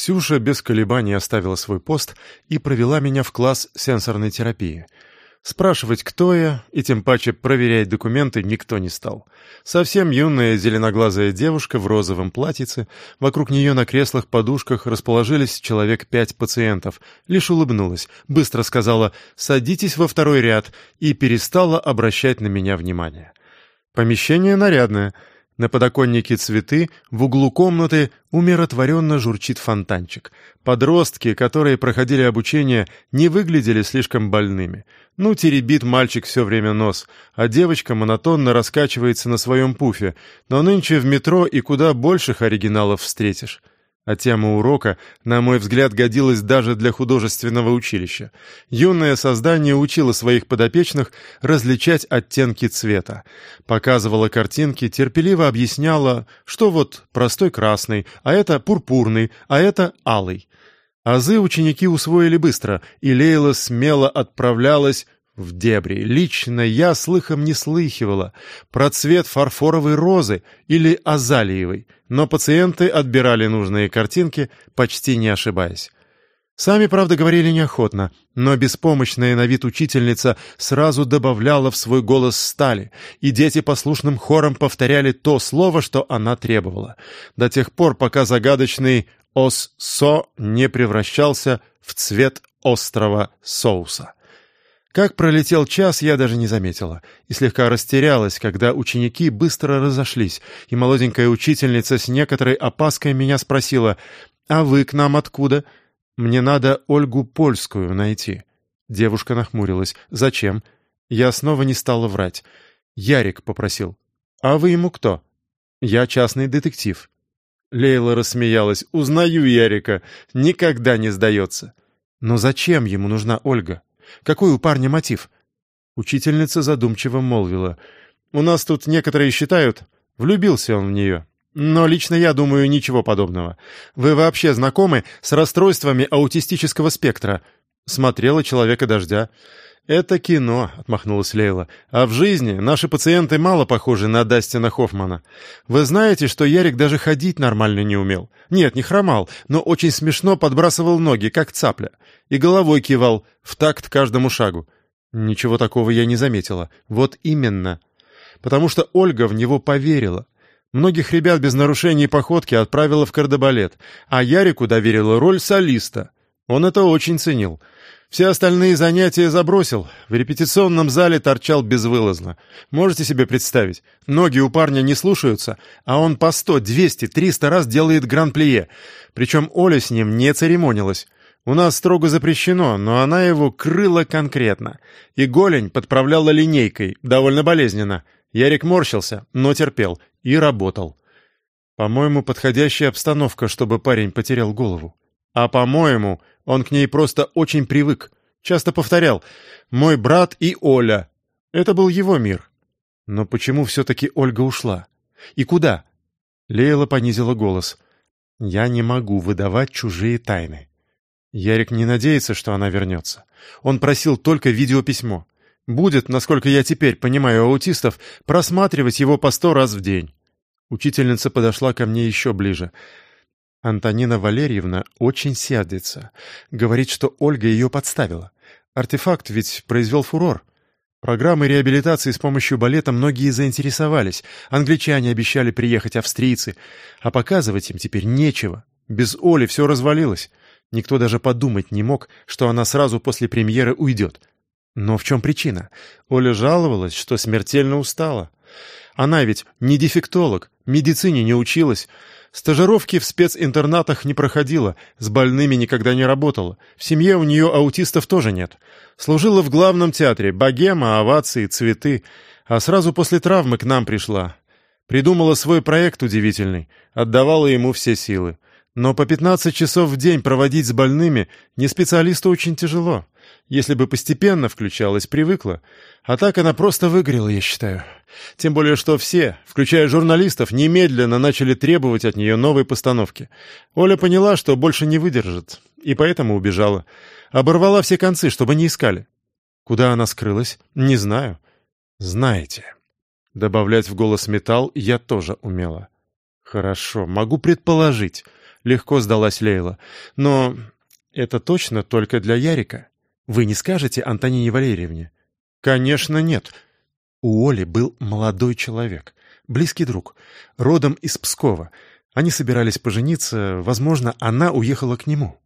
Ксюша без колебаний оставила свой пост и провела меня в класс сенсорной терапии — Спрашивать, кто я, и тем паче проверять документы никто не стал. Совсем юная зеленоглазая девушка в розовом платьице, вокруг нее на креслах-подушках расположились человек пять пациентов, лишь улыбнулась, быстро сказала «садитесь во второй ряд» и перестала обращать на меня внимание. Помещение нарядное — на подоконнике цветы, в углу комнаты умиротворенно журчит фонтанчик. Подростки, которые проходили обучение, не выглядели слишком больными. Ну, теребит мальчик все время нос, а девочка монотонно раскачивается на своем пуфе, но нынче в метро и куда больших оригиналов встретишь. А тема урока, на мой взгляд, годилась даже для художественного училища. Юное создание учило своих подопечных различать оттенки цвета. Показывала картинки, терпеливо объясняла, что вот простой красный, а это пурпурный, а это алый. Азы ученики усвоили быстро, и Лейла смело отправлялась в дебри. Лично я слыхом не слыхивала про цвет фарфоровой розы или азалиевой, но пациенты отбирали нужные картинки, почти не ошибаясь. Сами, правда, говорили неохотно, но беспомощная на вид учительница сразу добавляла в свой голос стали, и дети послушным хором повторяли то слово, что она требовала, до тех пор, пока загадочный «ос-со» не превращался в цвет острого соуса. Как пролетел час, я даже не заметила, и слегка растерялась, когда ученики быстро разошлись, и молоденькая учительница с некоторой опаской меня спросила, «А вы к нам откуда?» «Мне надо Ольгу Польскую найти». Девушка нахмурилась. «Зачем?» Я снова не стала врать. Ярик попросил. «А вы ему кто?» «Я частный детектив». Лейла рассмеялась. «Узнаю Ярика. Никогда не сдается». «Но зачем ему нужна Ольга?» Какой у парня мотив?» Учительница задумчиво молвила. «У нас тут некоторые считают, влюбился он в нее. Но лично я думаю, ничего подобного. Вы вообще знакомы с расстройствами аутистического спектра?» Смотрела «Человека дождя». «Это кино», — отмахнулась Лейла. «А в жизни наши пациенты мало похожи на Дастина Хоффмана. Вы знаете, что Ярик даже ходить нормально не умел? Нет, не хромал, но очень смешно подбрасывал ноги, как цапля. И головой кивал, в такт каждому шагу. Ничего такого я не заметила. Вот именно. Потому что Ольга в него поверила. Многих ребят без нарушений походки отправила в кардебалет, а Ярику доверила роль солиста. Он это очень ценил. Все остальные занятия забросил. В репетиционном зале торчал безвылазно. Можете себе представить? Ноги у парня не слушаются, а он по сто, двести, триста раз делает гран-плие. Причем Оля с ним не церемонилась. У нас строго запрещено, но она его крыла конкретно. И голень подправляла линейкой, довольно болезненно. Ярик морщился, но терпел. И работал. По-моему, подходящая обстановка, чтобы парень потерял голову. А по-моему, он к ней просто очень привык. Часто повторял «мой брат и Оля». Это был его мир. Но почему все-таки Ольга ушла? И куда? Лейла понизила голос. «Я не могу выдавать чужие тайны». Ярик не надеется, что она вернется. Он просил только видеописьмо. Будет, насколько я теперь понимаю аутистов, просматривать его по сто раз в день. Учительница подошла ко мне еще ближе. Антонина Валерьевна очень сердится. Говорит, что Ольга ее подставила. Артефакт ведь произвел фурор. Программы реабилитации с помощью балета многие заинтересовались. Англичане обещали приехать австрийцы. А показывать им теперь нечего. Без Оли все развалилось. Никто даже подумать не мог, что она сразу после премьеры уйдет. Но в чем причина? Оля жаловалась, что смертельно устала. Она ведь не дефектолог, медицине не училась. Стажировки в специнтернатах не проходила, с больными никогда не работала. В семье у нее аутистов тоже нет. Служила в главном театре, богема, овации, цветы. А сразу после травмы к нам пришла. Придумала свой проект удивительный, отдавала ему все силы. Но по 15 часов в день проводить с больными не специалисту очень тяжело. Если бы постепенно включалась, привыкла. А так она просто выгорела, я считаю. Тем более, что все, включая журналистов, немедленно начали требовать от нее новой постановки. Оля поняла, что больше не выдержит, и поэтому убежала. Оборвала все концы, чтобы не искали. Куда она скрылась? Не знаю. Знаете. Добавлять в голос металл я тоже умела. Хорошо, могу предположить. — легко сдалась Лейла. «Но это точно только для Ярика. Вы не скажете Антонине Валерьевне?» «Конечно, нет». У Оли был молодой человек, близкий друг, родом из Пскова. Они собирались пожениться, возможно, она уехала к нему.